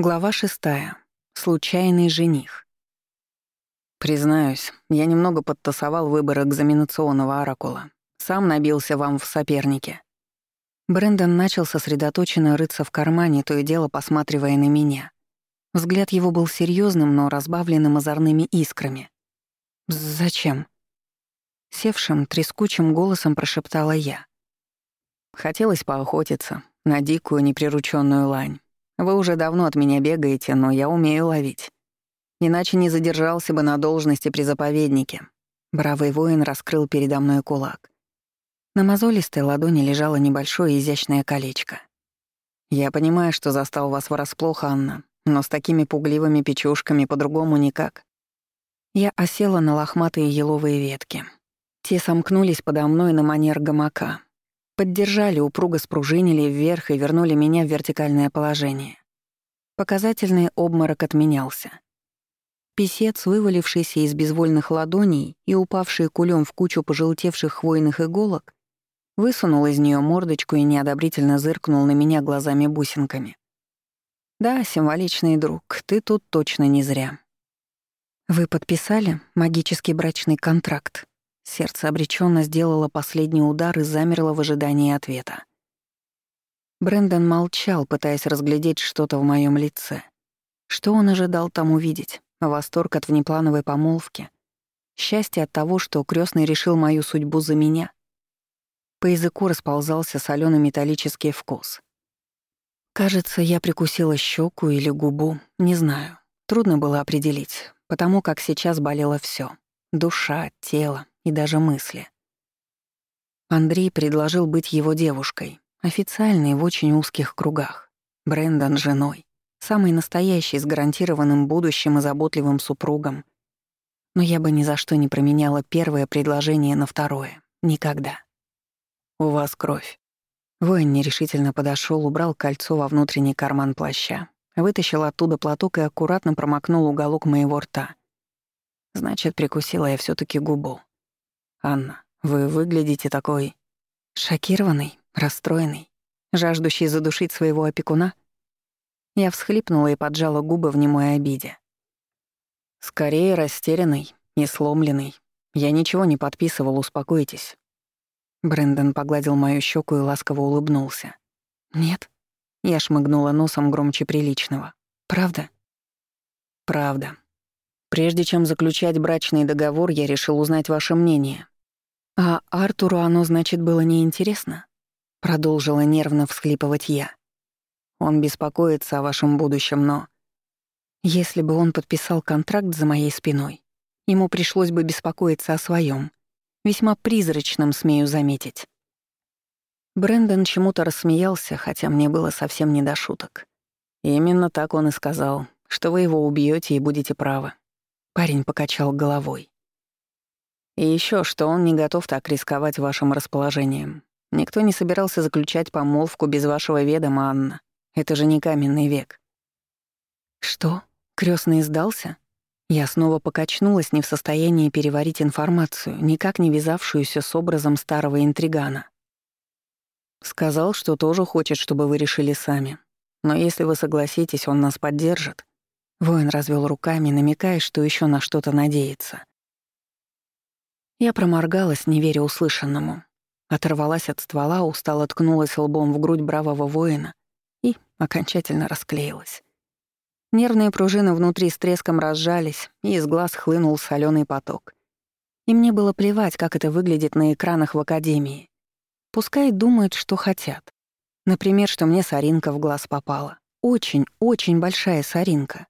Глава шестая. Случайный жених. Признаюсь, я немного подтасовал выбор экзаменационного оракула. Сам набился вам в сопернике. Брэндон начал сосредоточенно рыться в кармане, то и дело посматривая на меня. Взгляд его был серьезным, но разбавленным озорными искрами. «Зачем?» Севшим, трескучим голосом прошептала я. Хотелось поохотиться на дикую неприрученную лань. Вы уже давно от меня бегаете, но я умею ловить. Иначе не задержался бы на должности при заповеднике. Бравый воин раскрыл передо мной кулак. На мозолистой ладони лежало небольшое изящное колечко. Я понимаю, что застал вас врасплох, Анна, но с такими пугливыми печушками по-другому никак. Я осела на лохматые еловые ветки. Те сомкнулись подо мной на манер гамака, Поддержали, упруго спружинили вверх и вернули меня в вертикальное положение. Показательный обморок отменялся. Песец, вывалившийся из безвольных ладоней и упавший кулем в кучу пожелтевших хвойных иголок, высунул из нее мордочку и неодобрительно зыркнул на меня глазами-бусинками. «Да, символичный друг, ты тут точно не зря». «Вы подписали магический брачный контракт?» Сердце обреченно сделало последний удар и замерло в ожидании ответа. Брэндон молчал, пытаясь разглядеть что-то в моем лице. Что он ожидал там увидеть? Восторг от внеплановой помолвки? Счастье от того, что крестный решил мою судьбу за меня? По языку расползался соленый металлический вкус. Кажется, я прикусила щеку или губу, не знаю. Трудно было определить, потому как сейчас болело все: Душа, тело, и даже мысли. Андрей предложил быть его девушкой, официальной в очень узких кругах. Брэндон — женой, самый настоящий, с гарантированным будущим и заботливым супругом. Но я бы ни за что не променяла первое предложение на второе. Никогда. «У вас кровь». Воин нерешительно подошел, убрал кольцо во внутренний карман плаща, вытащил оттуда платок и аккуратно промокнул уголок моего рта. Значит, прикусила я все таки губу. «Анна, вы выглядите такой... шокированный, расстроенный, жаждущий задушить своего опекуна?» Я всхлипнула и поджала губы в немой обиде. «Скорее растерянный и сломленный. Я ничего не подписывал, успокойтесь». Брэндон погладил мою щеку и ласково улыбнулся. «Нет?» Я шмыгнула носом громче приличного. «Правда?» «Правда. Прежде чем заключать брачный договор, я решил узнать ваше мнение. А Артуру оно, значит, было неинтересно? Продолжила нервно всхлипывать я. Он беспокоится о вашем будущем, но... Если бы он подписал контракт за моей спиной, ему пришлось бы беспокоиться о своем, весьма призрачном, смею заметить. Брэндон чему-то рассмеялся, хотя мне было совсем не до шуток. Именно так он и сказал, что вы его убьете и будете правы. Парень покачал головой. И еще, что он не готов так рисковать вашим расположением. Никто не собирался заключать помолвку без вашего ведома, Анна. Это же не каменный век. Что? Крестный сдался? Я снова покачнулась, не в состоянии переварить информацию, никак не вязавшуюся с образом старого интригана. Сказал, что тоже хочет, чтобы вы решили сами. Но если вы согласитесь, он нас поддержит. Воин развел руками, намекая, что еще на что-то надеется. Я проморгалась, не веря услышанному. Оторвалась от ствола, устало ткнулась лбом в грудь бравого воина и окончательно расклеилась. Нервные пружины внутри с треском разжались, и из глаз хлынул соленый поток. И мне было плевать, как это выглядит на экранах в академии. Пускай думают, что хотят. Например, что мне соринка в глаз попала. Очень, очень большая соринка.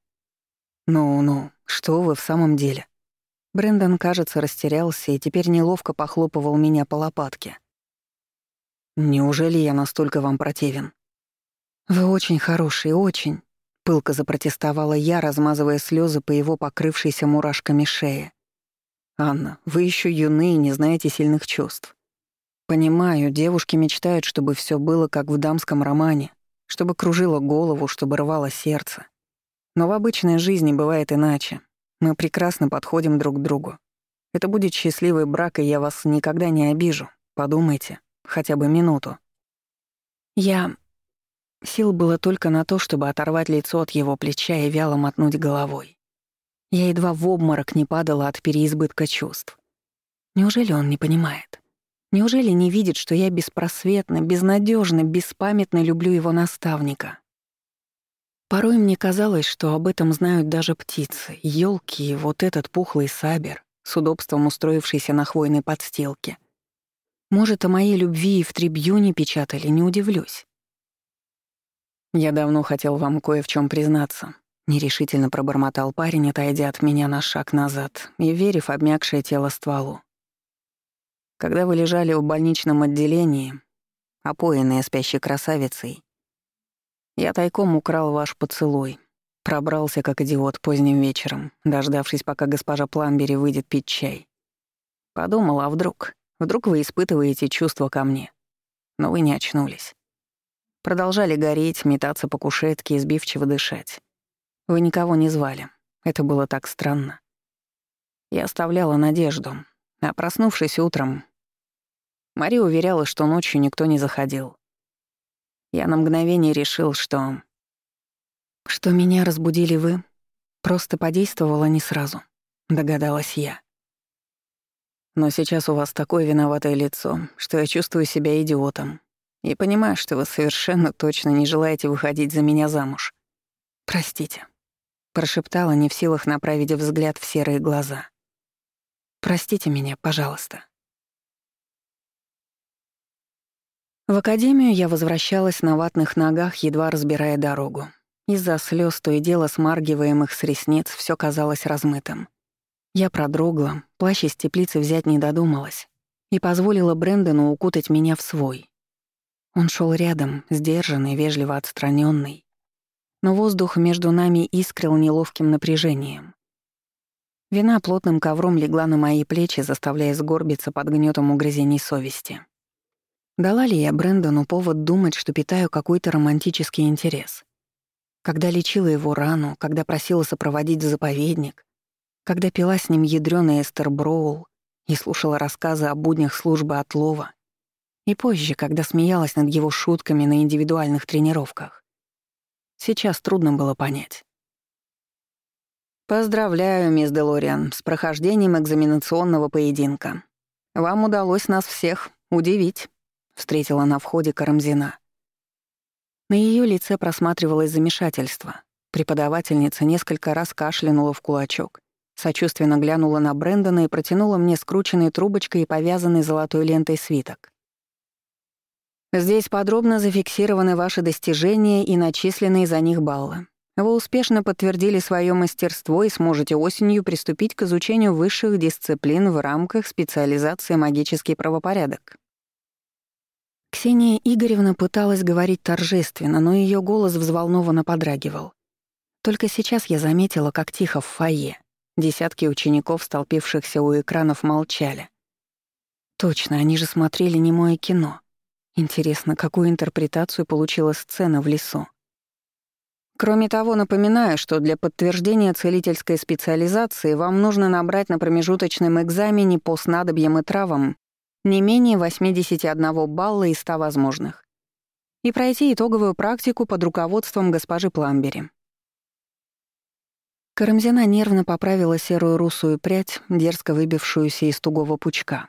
«Ну-ну, что вы в самом деле?» Брэндон, кажется, растерялся и теперь неловко похлопывал меня по лопатке. «Неужели я настолько вам противен?» «Вы очень хороший, очень», — пылко запротестовала я, размазывая слезы по его покрывшейся мурашками шее. «Анна, вы еще юны и не знаете сильных чувств. Понимаю, девушки мечтают, чтобы все было как в дамском романе, чтобы кружило голову, чтобы рвало сердце. Но в обычной жизни бывает иначе. Мы прекрасно подходим друг к другу. Это будет счастливый брак, и я вас никогда не обижу. Подумайте, хотя бы минуту. Я... Сил было только на то, чтобы оторвать лицо от его плеча и вяло мотнуть головой. Я едва в обморок не падала от переизбытка чувств. Неужели он не понимает? Неужели не видит, что я беспросветно, безнадежно, беспамятно люблю его наставника? Порой мне казалось, что об этом знают даже птицы, елки и вот этот пухлый сабер, с удобством устроившийся на хвойной подстилке. Может, о моей любви и в трибюне печатали, не удивлюсь. «Я давно хотел вам кое в чем признаться», — нерешительно пробормотал парень, отойдя от меня на шаг назад и верив обмякшее тело стволу. «Когда вы лежали в больничном отделении, опоенная спящей красавицей, я тайком украл ваш поцелуй, пробрался как идиот поздним вечером, дождавшись, пока госпожа Пламбери выйдет пить чай. Подумал, а вдруг? Вдруг вы испытываете чувства ко мне? Но вы не очнулись. Продолжали гореть, метаться по кушетке и сбивчиво дышать. Вы никого не звали. Это было так странно. Я оставляла надежду, а проснувшись утром, Мария уверяла, что ночью никто не заходил. Я на мгновение решил, что... Что меня разбудили вы, просто подействовало не сразу, догадалась я. Но сейчас у вас такое виноватое лицо, что я чувствую себя идиотом, и понимаю, что вы совершенно точно не желаете выходить за меня замуж. Простите, прошептала, не в силах направить взгляд в серые глаза. Простите меня, пожалуйста. В академию я возвращалась на ватных ногах, едва разбирая дорогу. Из-за слез то и дело смаргиваемых с ресниц все казалось размытым. Я продрогла, плащ из теплицы взять не додумалась и позволила Брэндону укутать меня в свой, он шел рядом, сдержанный, вежливо отстраненный, но воздух между нами искрил неловким напряжением. Вина плотным ковром легла на мои плечи, заставляя сгорбиться под гнетом угрызений совести. Дала ли я Брэндону повод думать, что питаю какой-то романтический интерес? Когда лечила его рану, когда просила сопроводить в заповедник, когда пила с ним ядрёный Эстер Броул и слушала рассказы о буднях службы отлова, и позже, когда смеялась над его шутками на индивидуальных тренировках. Сейчас трудно было понять. «Поздравляю, мисс Делориан, с прохождением экзаменационного поединка. Вам удалось нас всех удивить», — встретила на входе Карамзина. На ее лице просматривалось замешательство. Преподавательница несколько раз кашлянула в кулачок, сочувственно глянула на Брэндона и протянула мне скрученной трубочкой и повязанный золотой лентой свиток. Здесь подробно зафиксированы ваши достижения и начисленные за них баллы. Вы успешно подтвердили свое мастерство и сможете осенью приступить к изучению высших дисциплин в рамках специализации «Магический правопорядок». Ксения Игоревна пыталась говорить торжественно, но ее голос взволнованно подрагивал. Только сейчас я заметила, как тихо в фойе. Десятки учеников, столпившихся у экранов, молчали. Точно, они же смотрели немое кино — Интересно, какую интерпретацию получила сцена в лесу? Кроме того, напоминаю, что для подтверждения целительской специализации вам нужно набрать на промежуточном экзамене по снадобьям и травам не менее 81 балла из 100 возможных и пройти итоговую практику под руководством госпожи Пламбери. Карамзина нервно поправила серую русую прядь, дерзко выбившуюся из тугого пучка.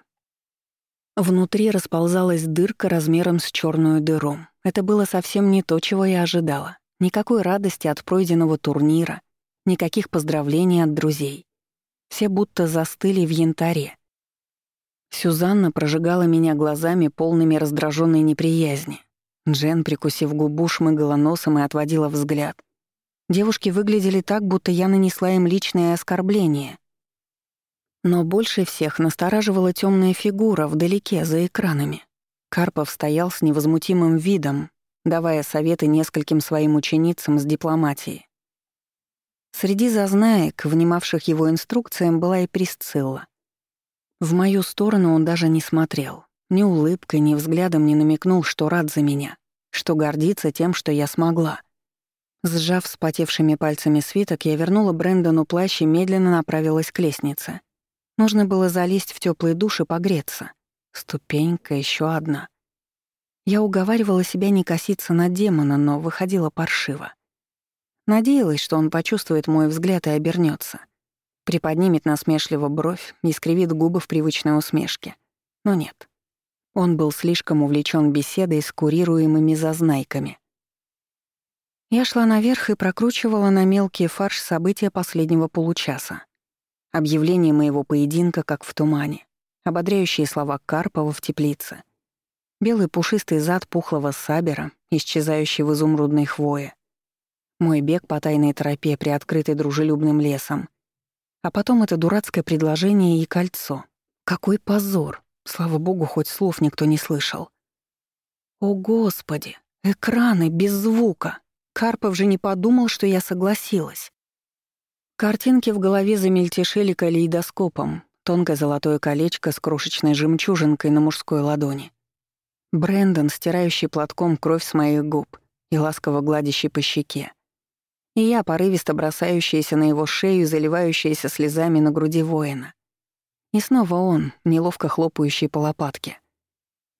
Внутри расползалась дырка размером с черную дыру. Это было совсем не то, чего я ожидала. Никакой радости от пройденного турнира, никаких поздравлений от друзей. Все будто застыли в янтаре. Сюзанна прожигала меня глазами, полными раздраженной неприязни. Джен, прикусив губу, шмыгала носом и отводила взгляд. Девушки выглядели так, будто я нанесла им личное оскорбление. Но больше всех настораживала темная фигура вдалеке, за экранами. Карпов стоял с невозмутимым видом, давая советы нескольким своим ученицам с дипломатией. Среди зазнаек, внимавших его инструкциям, была и Присцилла. В мою сторону он даже не смотрел. Ни улыбкой, ни взглядом не намекнул, что рад за меня, что гордится тем, что я смогла. Сжав вспотевшими пальцами свиток, я вернула Брэндону плащ и медленно направилась к лестнице. Нужно было залезть в теплый душ и погреться. Ступенька, еще одна. Я уговаривала себя не коситься на демона, но выходила паршиво. Надеялась, что он почувствует мой взгляд и обернется, Приподнимет насмешливо бровь и скривит губы в привычной усмешке. Но нет. Он был слишком увлечен беседой с курируемыми зазнайками. Я шла наверх и прокручивала на мелкий фарш события последнего получаса. Объявление моего поединка как в тумане, ободряющие слова Карпова в теплице, белый пушистый зад пухлого сабера, исчезающий в изумрудной хвое, мой бег по тайной тропе, приоткрытой дружелюбным лесом, а потом это дурацкое предложение и кольцо. Какой позор! Слава богу, хоть слов никто не слышал. О, Господи! Экраны без звука! Карпов же не подумал, что я согласилась. Картинки в голове замельтешили калейдоскопом, тонкое золотое колечко с крошечной жемчужинкой на мужской ладони. Брэндон, стирающий платком кровь с моих губ и ласково гладящий по щеке. И я, порывисто бросающаяся на его шею, заливающаяся слезами на груди воина. И снова он, неловко хлопающий по лопатке.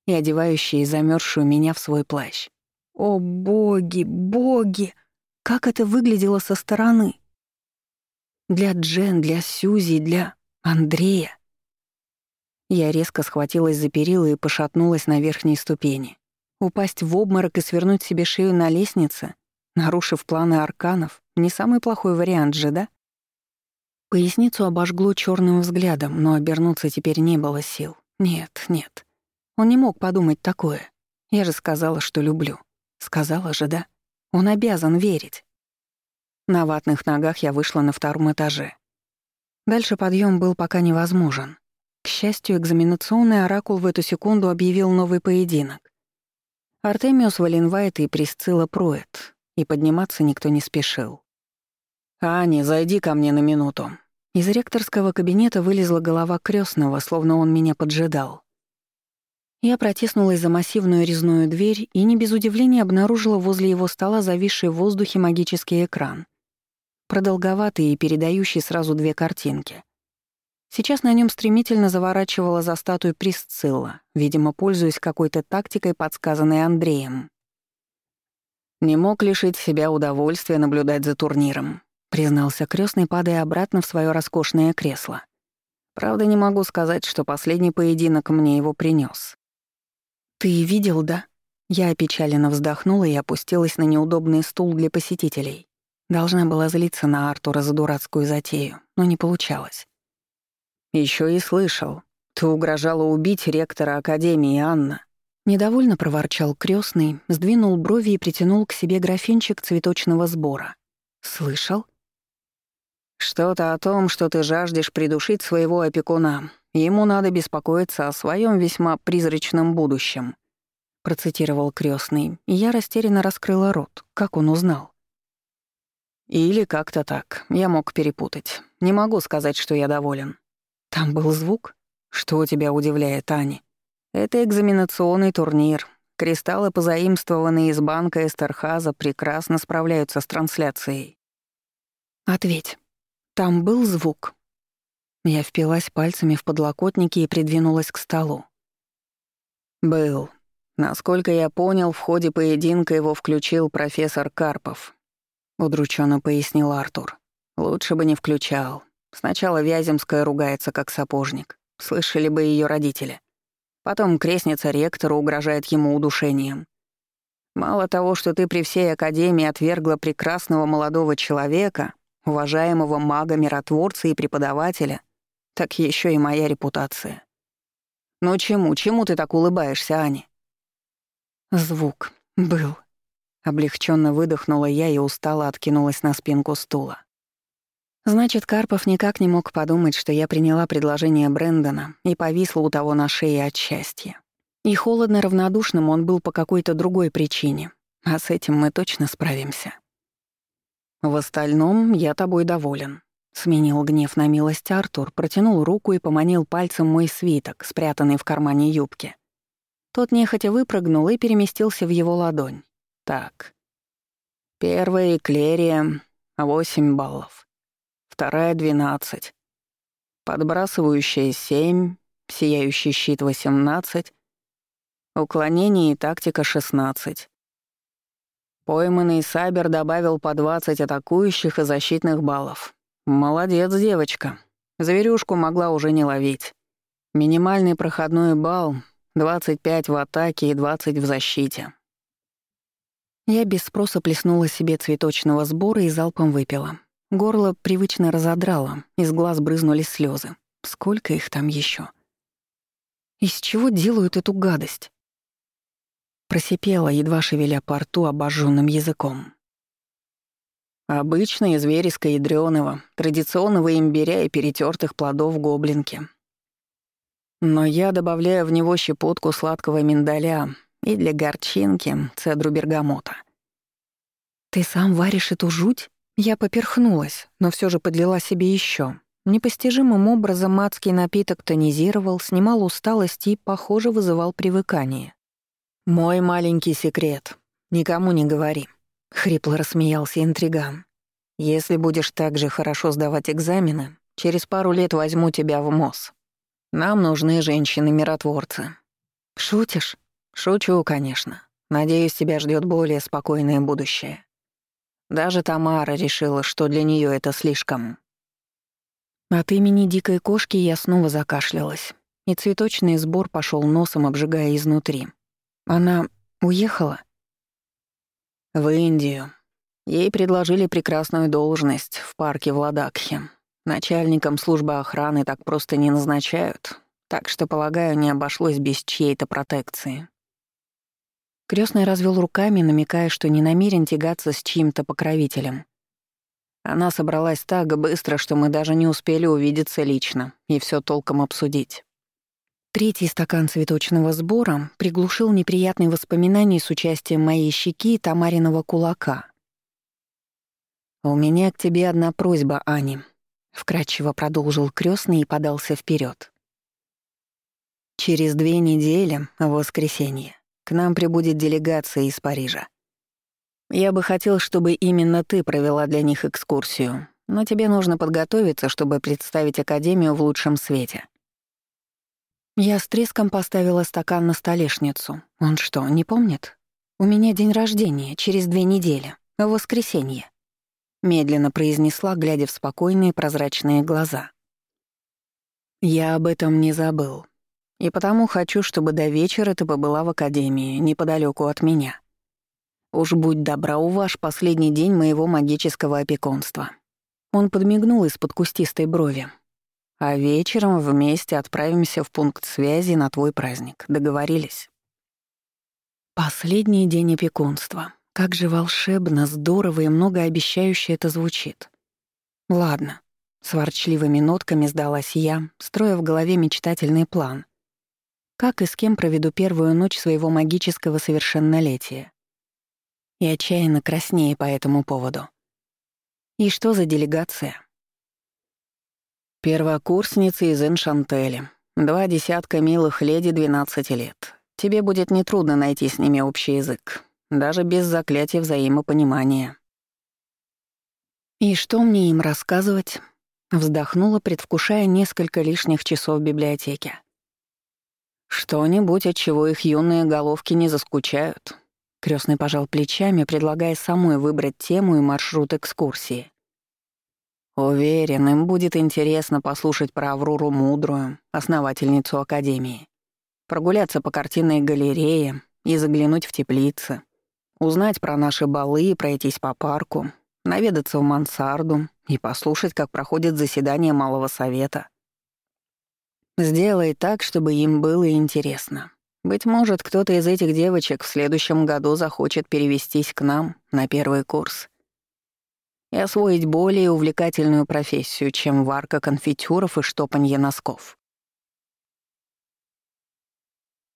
И одевающий замерзшую меня в свой плащ. О, боги, боги! Как это выглядело со стороны! Для Джен, для Сьюзи, для Андрея. Я резко схватилась за перила и пошатнулась на верхней ступени. Упасть в обморок и свернуть себе шею на лестнице, нарушив планы арканов, не самый плохой вариант же, да? Поясницу обожгло черным взглядом, но обернуться теперь не было сил. Нет, нет. Он не мог подумать такое. Я же сказала, что люблю. Сказала же, да? Он обязан верить. На ватных ногах я вышла на втором этаже. Дальше подъем был пока невозможен. К счастью, экзаменационный оракул в эту секунду объявил новый поединок. Артемиус Валенвайт и Присцилла Проэт, и подниматься никто не спешил. «Аня, зайди ко мне на минуту». Из ректорского кабинета вылезла голова крестного, словно он меня поджидал. Я протиснулась за массивную резную дверь и не без удивления обнаружила возле его стола зависший в воздухе магический экран. Продолговатый и передающий сразу две картинки. Сейчас на нем стремительно заворачивала за статую Присцилла, видимо, пользуясь какой-то тактикой, подсказанной Андреем. «Не мог лишить себя удовольствия наблюдать за турниром», признался крестный, падая обратно в свое роскошное кресло. «Правда, не могу сказать, что последний поединок мне его принес. «Ты видел, да?» Я опечаленно вздохнула и опустилась на неудобный стул для посетителей. Должна была злиться на Артура за дурацкую затею, но не получалось. Еще и слышал. Ты угрожала убить ректора Академии, Анна. Недовольно проворчал крестный, сдвинул брови и притянул к себе графинчик цветочного сбора. «Слышал?» «Что-то о том, что ты жаждешь придушить своего опекуна, Ему надо беспокоиться о своем весьма призрачном будущем», — процитировал крестный, и я растерянно раскрыла рот. Как он узнал? «Или как-то так. Я мог перепутать. Не могу сказать, что я доволен». «Там был звук? Что тебя удивляет, Ани?» «Это экзаменационный турнир. Кристаллы, позаимствованные из банка Эстерхаза, прекрасно справляются с трансляцией». «Ответь. Там был звук?» Я впилась пальцами в подлокотники и придвинулась к столу. «Был. Насколько я понял, в ходе поединка его включил профессор Карпов», — удрученно пояснил Артур. «Лучше бы не включал. Сначала Вяземская ругается, как сапожник. Слышали бы ее родители. Потом крестница ректора угрожает ему удушением. Мало того, что ты при всей Академии отвергла прекрасного молодого человека, уважаемого мага-миротворца и преподавателя, так еще и моя репутация. Ну чему, чему ты так улыбаешься, Аня? Звук. Был. Облегченно выдохнула я и устало откинулась на спинку стула. Значит, Карпов никак не мог подумать, что я приняла предложение Брэндона и повисла у того на шее от счастья. И холодно равнодушным он был по какой-то другой причине, а с этим мы точно справимся. В остальном я тобой доволен, Сменил гнев на милость Артур, протянул руку и поманил пальцем мой свиток, спрятанный в кармане юбки. Тот нехотя выпрыгнул и переместился в его ладонь. Так. Первая эклерия — восемь баллов. Вторая — двенадцать. Подбрасывающая — семь. Сияющий щит — восемнадцать. Уклонение и тактика 16. Пойманный Сабер добавил по 20 атакующих и защитных баллов. Молодец, девочка. Зверюшку могла уже не ловить. Минимальный проходной балл — 25 в атаке и 20 в защите. Я без спроса плеснула себе цветочного сбора и залпом выпила. Горло привычно разодрало, из глаз брызнули слезы. Сколько их там еще? Из чего делают эту гадость? Просипела, едва шевеля по рту обожженным языком. Обычно из ядрёного, традиционного имбиря и перетертых плодов гоблинки. Но я добавляю в него щепотку сладкого миндаля и для горчинки цедру бергамота. «Ты сам варишь эту жуть?» Я поперхнулась, но все же подлила себе еще. Непостижимым образом адский напиток тонизировал, снимал усталость и, похоже, вызывал привыкание. «Мой маленький секрет. Никому не говори», — хрипло рассмеялся интриган. «Если будешь так же хорошо сдавать экзамены, через пару лет возьму тебя в МОЗ. Нам нужны женщины-миротворцы». «Шутишь?» «Шучу, конечно. Надеюсь, тебя ждет более спокойное будущее». Даже Тамара решила, что для нее это слишком. От имени дикой кошки я снова закашлялась, и цветочный сбор пошел носом, обжигая изнутри. Она уехала? В Индию. Ей предложили прекрасную должность в парке в Ладакхе. Начальником службы охраны так просто не назначают, так что, полагаю, не обошлось без чьей-то протекции. Крестный развел руками, намекая, что не намерен тягаться с чьим-то покровителем. Она собралась так быстро, что мы даже не успели увидеться лично и все толком обсудить. Третий стакан цветочного сбора приглушил неприятные воспоминания с участием моей щеки и Тамариного кулака. «У меня к тебе одна просьба, Ани», — вкратчиво продолжил крестный и подался вперед. «Через две недели, в воскресенье, к нам прибудет делегация из Парижа. Я бы хотел, чтобы именно ты провела для них экскурсию, но тебе нужно подготовиться, чтобы представить Академию в лучшем свете». Я с треском поставила стакан на столешницу. Он что, не помнит? У меня день рождения, через две недели, в воскресенье. Медленно произнесла, глядя в спокойные прозрачные глаза. Я об этом не забыл. И потому хочу, чтобы до вечера ты побыла в академии, неподалеку от меня. Уж будь добра, у ваш последний день моего магического опекунства». Он подмигнул из-под кустистой брови. «А вечером вместе отправимся в пункт связи на твой праздник. Договорились?» Последний день опекунства. Как же волшебно, здорово и многообещающе это звучит. Ладно, с ворчливыми нотками сдалась я, строя в голове мечтательный план, как и с кем проведу первую ночь своего магического совершеннолетия. И отчаянно краснее по этому поводу. И что за делегация? Первокурсницы из Эншантели. Два десятка милых леди 12 лет. Тебе будет нетрудно найти с ними общий язык, даже без заклятия взаимопонимания. И что мне им рассказывать? Вздохнула, предвкушая несколько лишних часов в библиотеке. «Что-нибудь, от чего их юные головки не заскучают». Крестный пожал плечами, предлагая самой выбрать тему и маршрут экскурсии. Уверен, им будет интересно послушать про Аврору Мудрую, основательницу Академии, прогуляться по картинной галерее и заглянуть в теплицы, узнать про наши балы и пройтись по парку, наведаться в мансарду и послушать, как проходит заседание Малого Совета — Сделай так, чтобы им было интересно. Быть может, кто-то из этих девочек в следующем году захочет перевестись к нам на первый курс и освоить более увлекательную профессию, чем варка конфитюров и штопанье носков.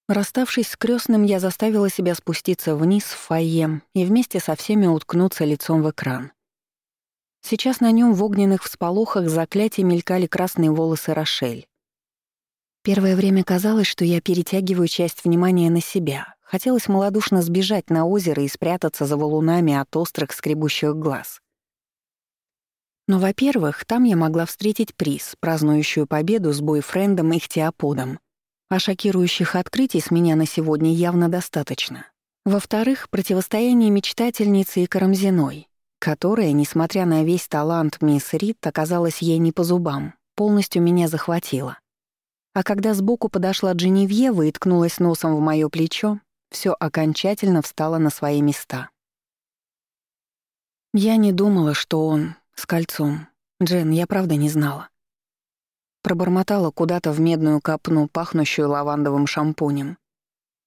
Расставшись с крестным, я заставила себя спуститься вниз в фойе и вместе со всеми уткнуться лицом в экран. Сейчас на нем в огненных всполохах заклятия мелькали красные волосы Рошель. Первое время казалось, что я перетягиваю часть внимания на себя. Хотелось малодушно сбежать на озеро и спрятаться за валунами от острых скребущих глаз. Но, во-первых, там я могла встретить приз, празднующую победу с бойфрендом Ихтиоподом. А шокирующих открытий с меня на сегодня явно достаточно. Во-вторых, противостояние мечтательницы и Карамзиной, которая, несмотря на весь талант мисс Рид, оказалась ей не по зубам, полностью меня захватила. А когда сбоку подошла Дженевьева и ткнулась носом в моё плечо, всё окончательно встало на свои места. Я не думала, что он с кольцом. Джен, я правда не знала. Пробормотала куда-то в медную капну, пахнущую лавандовым шампунем.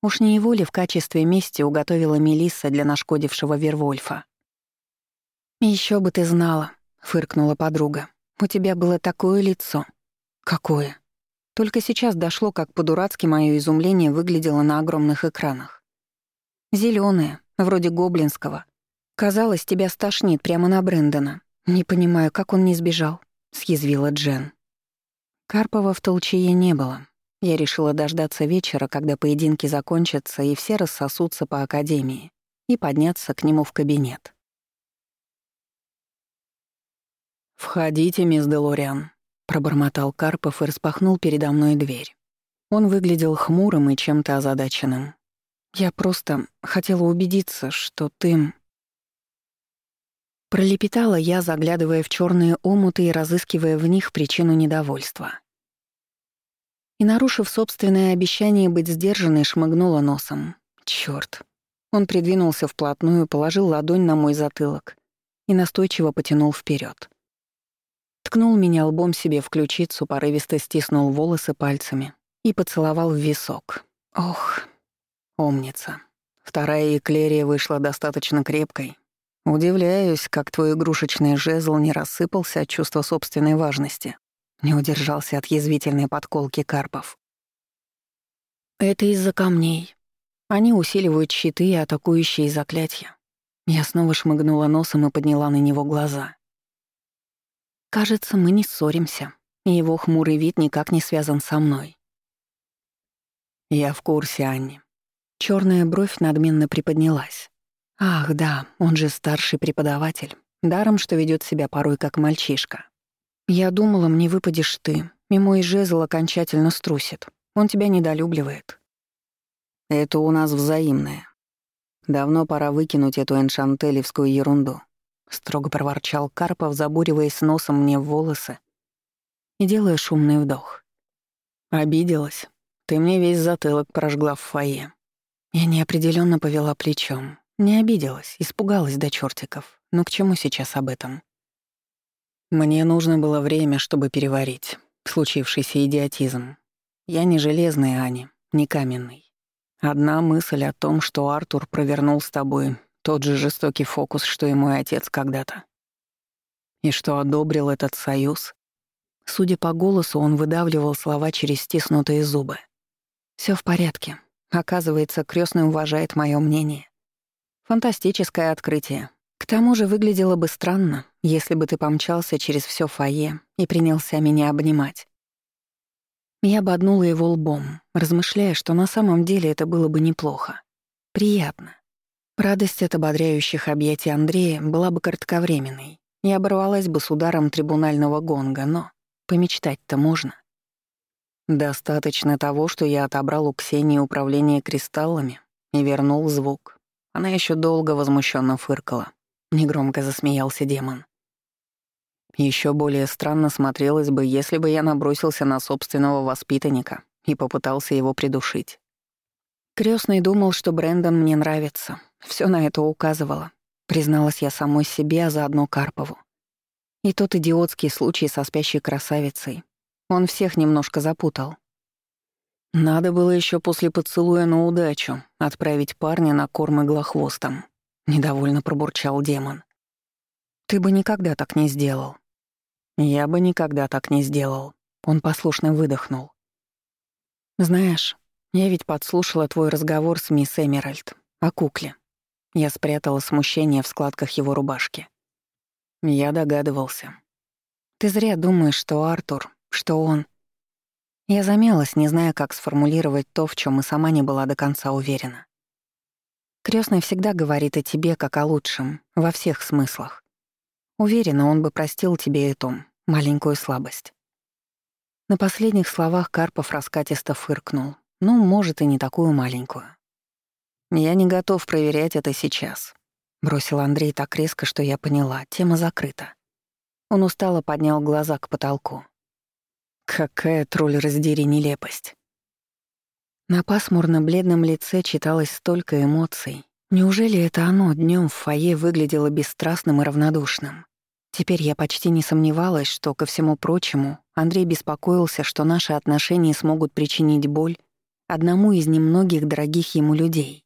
Уж не его ли в качестве мести уготовила Мелисса для нашкодившего Вервольфа? Еще бы ты знала», — фыркнула подруга. «У тебя было такое лицо». «Какое?» Только сейчас дошло, как по-дурацки мое изумление выглядело на огромных экранах. Зелёное, вроде гоблинского. Казалось, тебя стошнит прямо на Брэндона. Не понимаю, как он не сбежал», — съязвила Джен. Карпова в толчее не было. Я решила дождаться вечера, когда поединки закончатся и все рассосутся по академии, и подняться к нему в кабинет. «Входите, мисс Делориан», — пробормотал Карпов и распахнул передо мной дверь. Он выглядел хмурым и чем-то озадаченным. «Я просто хотела убедиться, что ты...» Пролепетала я, заглядывая в черные омуты и разыскивая в них причину недовольства. И, нарушив собственное обещание быть сдержанной, шмыгнула носом. Чёрт. Он придвинулся вплотную, положил ладонь на мой затылок и настойчиво потянул вперед. Ткнул меня лбом себе в ключицу, порывисто стиснул волосы пальцами и поцеловал в висок. Ох, умница. Вторая эклерия вышла достаточно крепкой, Удивляюсь, как твой игрушечный жезл не рассыпался от чувства собственной важности. Не удержался от язвительной подколки карпов. Это из-за камней. Они усиливают щиты и атакующие заклятия. Я снова шмыгнула носом и подняла на него глаза. Кажется, мы не ссоримся, и его хмурый вид никак не связан со мной. Я в курсе, Анни. Черная бровь надменно приподнялась. Ах, да, он же старший преподаватель. Даром, что ведет себя порой как мальчишка. Я думала, мне выпадешь ты, и мой жезл окончательно струсит. Он тебя недолюбливает. Это у нас взаимное. Давно пора выкинуть эту эншантелевскую ерунду. Строго проворчал Карпов, забуриваясь носом мне в волосы и делая шумный вдох. Обиделась. Ты мне весь затылок прожгла в фойе. Я неопределенно повела плечом. Не обиделась, испугалась до чертиков. Но к чему сейчас об этом? Мне нужно было время, чтобы переварить случившийся идиотизм. Я не железный, Ани, не каменный. Одна мысль о том, что Артур провернул с тобой тот же жестокий фокус, что и мой отец когда-то. И что одобрил этот союз. Судя по голосу, он выдавливал слова через стиснутые зубы. Все в порядке. Оказывается, крестный уважает мое мнение. Фантастическое открытие. К тому же выглядело бы странно, если бы ты помчался через все фойе и принялся меня обнимать. Я боднула его лбом, размышляя, что на самом деле это было бы неплохо. Приятно. Радость от ободряющих объятий Андрея была бы кратковременной и оборвалась бы с ударом трибунального гонга, но помечтать-то можно. Достаточно того, что я отобрал у Ксении управление кристаллами и вернул звук. Она еще долго возмущенно фыркала. Негромко засмеялся демон. Еще более странно смотрелось бы, если бы я набросился на собственного воспитанника и попытался его придушить. Крестный думал, что Брэндон мне нравится. Все на это указывало. Призналась я самой себе, а заодно Карпову. И тот идиотский случай со спящей красавицей. Он всех немножко запутал. Надо было еще после поцелуя на удачу отправить парня на корм иглохвостом. Недовольно пробурчал демон. Ты бы никогда так не сделал. Я бы никогда так не сделал. Он послушно выдохнул. Знаешь, я ведь подслушала твой разговор с мисс Эмеральд о кукле. Я спрятала смущение в складках его рубашки. Я догадывался. Ты зря думаешь, что Артур, что он... Я замялась, не зная, как сформулировать то, в чем и сама не была до конца уверена. Крестный всегда говорит о тебе как о лучшем, во всех смыслах. Уверена, он бы простил тебе эту маленькую слабость. На последних словах Карпов раскатисто фыркнул. Ну, может, и не такую маленькую. «Я не готов проверять это сейчас», — бросил Андрей так резко, что я поняла, тема закрыта. Он устало поднял глаза к потолку. Какая тролль раздери нелепость. На пасмурно-бледном лице читалось столько эмоций. Неужели это оно днем в фойе выглядело бесстрастным и равнодушным? Теперь я почти не сомневалась, что, ко всему прочему, Андрей беспокоился, что наши отношения смогут причинить боль одному из немногих дорогих ему людей.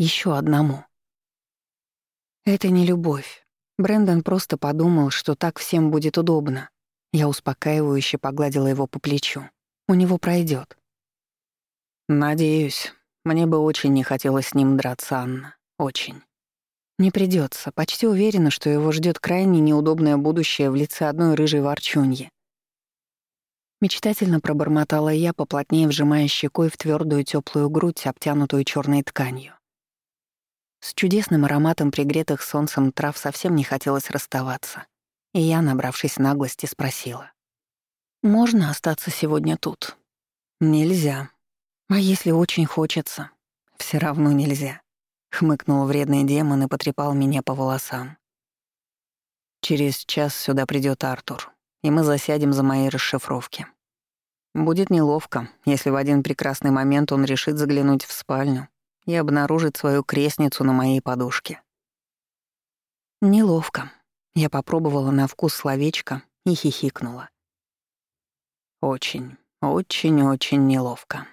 Еще одному. Это не любовь. Брэндон просто подумал, что так всем будет удобно. Я успокаивающе погладила его по плечу. У него пройдет. Надеюсь. Мне бы очень не хотелось с ним драться, Анна. Очень. Не придется. Почти уверена, что его ждет крайне неудобное будущее в лице одной рыжей ворчуньи. Мечтательно пробормотала я, поплотнее вжимая щекой в твердую теплую грудь, обтянутую черной тканью. С чудесным ароматом пригретых солнцем трав совсем не хотелось расставаться, и я, набравшись наглости, спросила. «Можно остаться сегодня тут?» «Нельзя. А если очень хочется?» Все равно нельзя», — хмыкнул вредный демон и потрепал меня по волосам. «Через час сюда придет Артур и мы засядем за мои расшифровки. Будет неловко, если в один прекрасный момент он решит заглянуть в спальню и обнаружить свою крестницу на моей подушке. Неловко. Я попробовала на вкус словечко и хихикнула. Очень, очень-очень неловко.